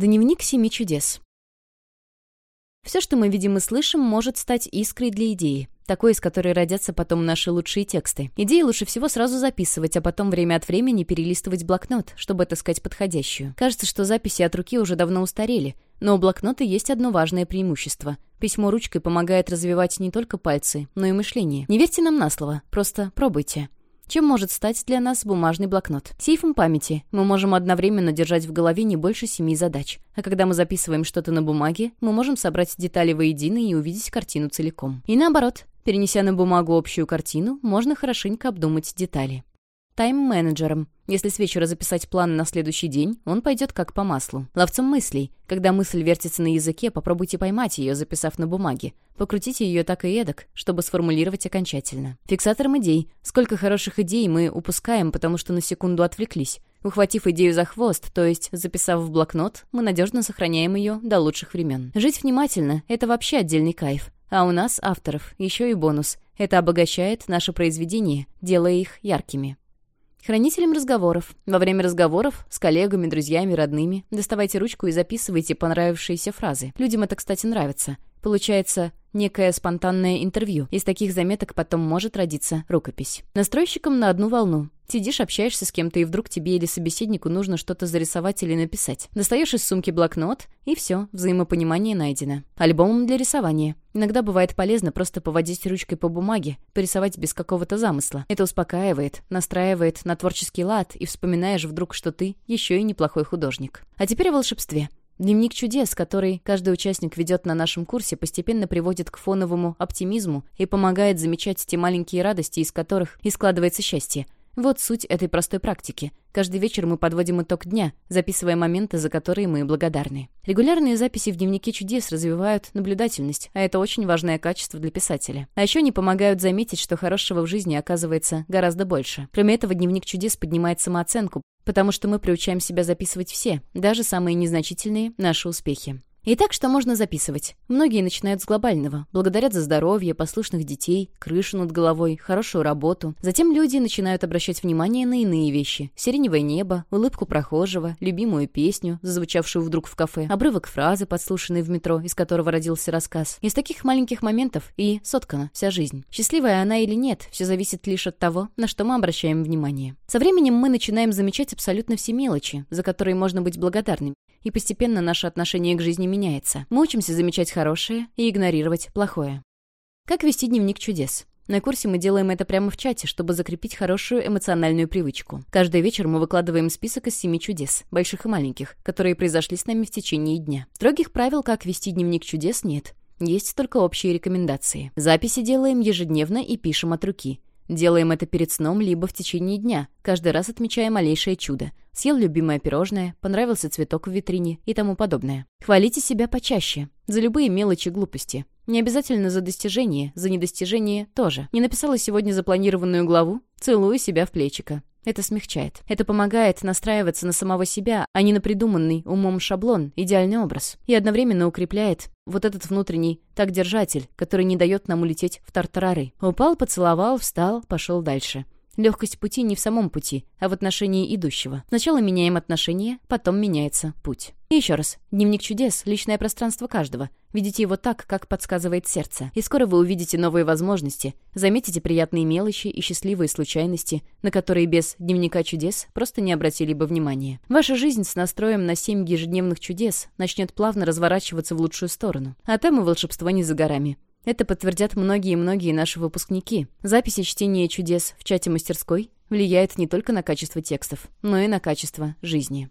Дневник семи чудес. Все, что мы видим и слышим, может стать искрой для идеи, такой, из которой родятся потом наши лучшие тексты. Идеи лучше всего сразу записывать, а потом время от времени перелистывать блокнот, чтобы отыскать подходящую. Кажется, что записи от руки уже давно устарели, но у блокнота есть одно важное преимущество. Письмо ручкой помогает развивать не только пальцы, но и мышление. Не верьте нам на слово, просто пробуйте. Чем может стать для нас бумажный блокнот? Сейфом памяти. Мы можем одновременно держать в голове не больше семи задач. А когда мы записываем что-то на бумаге, мы можем собрать детали воедино и увидеть картину целиком. И наоборот, перенеся на бумагу общую картину, можно хорошенько обдумать детали тайм-менеджером. Если с вечера записать план на следующий день, он пойдет как по маслу. Ловцом мыслей. Когда мысль вертится на языке, попробуйте поймать ее, записав на бумаге. Покрутите ее так и эдак, чтобы сформулировать окончательно. Фиксатором идей. Сколько хороших идей мы упускаем, потому что на секунду отвлеклись. Ухватив идею за хвост, то есть записав в блокнот, мы надежно сохраняем ее до лучших времен. Жить внимательно — это вообще отдельный кайф. А у нас, авторов, еще и бонус. Это обогащает наше произведение, делая их яркими. Хранителем разговоров. Во время разговоров с коллегами, друзьями, родными доставайте ручку и записывайте понравившиеся фразы. Людям это, кстати, нравится. Получается некое спонтанное интервью. Из таких заметок потом может родиться рукопись. Настройщиком на одну волну. Сидишь, общаешься с кем-то, и вдруг тебе или собеседнику нужно что-то зарисовать или написать. Достаешь из сумки блокнот, и все, взаимопонимание найдено. Альбомом для рисования. Иногда бывает полезно просто поводить ручкой по бумаге, порисовать без какого-то замысла. Это успокаивает, настраивает на творческий лад, и вспоминаешь вдруг, что ты еще и неплохой художник. А теперь о волшебстве. Дневник чудес, который каждый участник ведет на нашем курсе, постепенно приводит к фоновому оптимизму и помогает замечать те маленькие радости, из которых и складывается счастье. Вот суть этой простой практики. Каждый вечер мы подводим итог дня, записывая моменты, за которые мы благодарны. Регулярные записи в дневнике чудес развивают наблюдательность, а это очень важное качество для писателя. А еще они помогают заметить, что хорошего в жизни оказывается гораздо больше. Кроме этого, дневник чудес поднимает самооценку, потому что мы приучаем себя записывать все, даже самые незначительные наши успехи. Итак, что можно записывать? Многие начинают с глобального. Благодарят за здоровье, послушных детей, крышу над головой, хорошую работу. Затем люди начинают обращать внимание на иные вещи. Сиреневое небо, улыбку прохожего, любимую песню, зазвучавшую вдруг в кафе, обрывок фразы, подслушанной в метро, из которого родился рассказ. Из таких маленьких моментов и соткана вся жизнь. Счастливая она или нет, все зависит лишь от того, на что мы обращаем внимание. Со временем мы начинаем замечать абсолютно все мелочи, за которые можно быть благодарными и постепенно наше отношение к жизни меняется. Мы учимся замечать хорошее и игнорировать плохое. Как вести дневник чудес? На курсе мы делаем это прямо в чате, чтобы закрепить хорошую эмоциональную привычку. Каждый вечер мы выкладываем список из семи чудес, больших и маленьких, которые произошли с нами в течение дня. Строгих правил, как вести дневник чудес, нет. Есть только общие рекомендации. Записи делаем ежедневно и пишем от руки. Делаем это перед сном либо в течение дня, каждый раз отмечая малейшее чудо. Съел любимое пирожное, понравился цветок в витрине и тому подобное. Хвалите себя почаще, за любые мелочи глупости. Не обязательно за достижение, за недостижение тоже. Не написала сегодня запланированную главу? Целую себя в плечико. Это смягчает. Это помогает настраиваться на самого себя, а не на придуманный умом шаблон, идеальный образ. И одновременно укрепляет вот этот внутренний так-держатель, который не дает нам улететь в тартарары. Упал, поцеловал, встал, пошел дальше. Легкость пути не в самом пути, а в отношении идущего. Сначала меняем отношения, потом меняется путь. И еще раз. Дневник чудес — личное пространство каждого. Видите его так, как подсказывает сердце. И скоро вы увидите новые возможности, заметите приятные мелочи и счастливые случайности, на которые без дневника чудес просто не обратили бы внимания. Ваша жизнь с настроем на семь ежедневных чудес начнет плавно разворачиваться в лучшую сторону. А там и волшебство не за горами. Это подтвердят многие-многие наши выпускники. Записи чтения чудес в чате мастерской влияют не только на качество текстов, но и на качество жизни.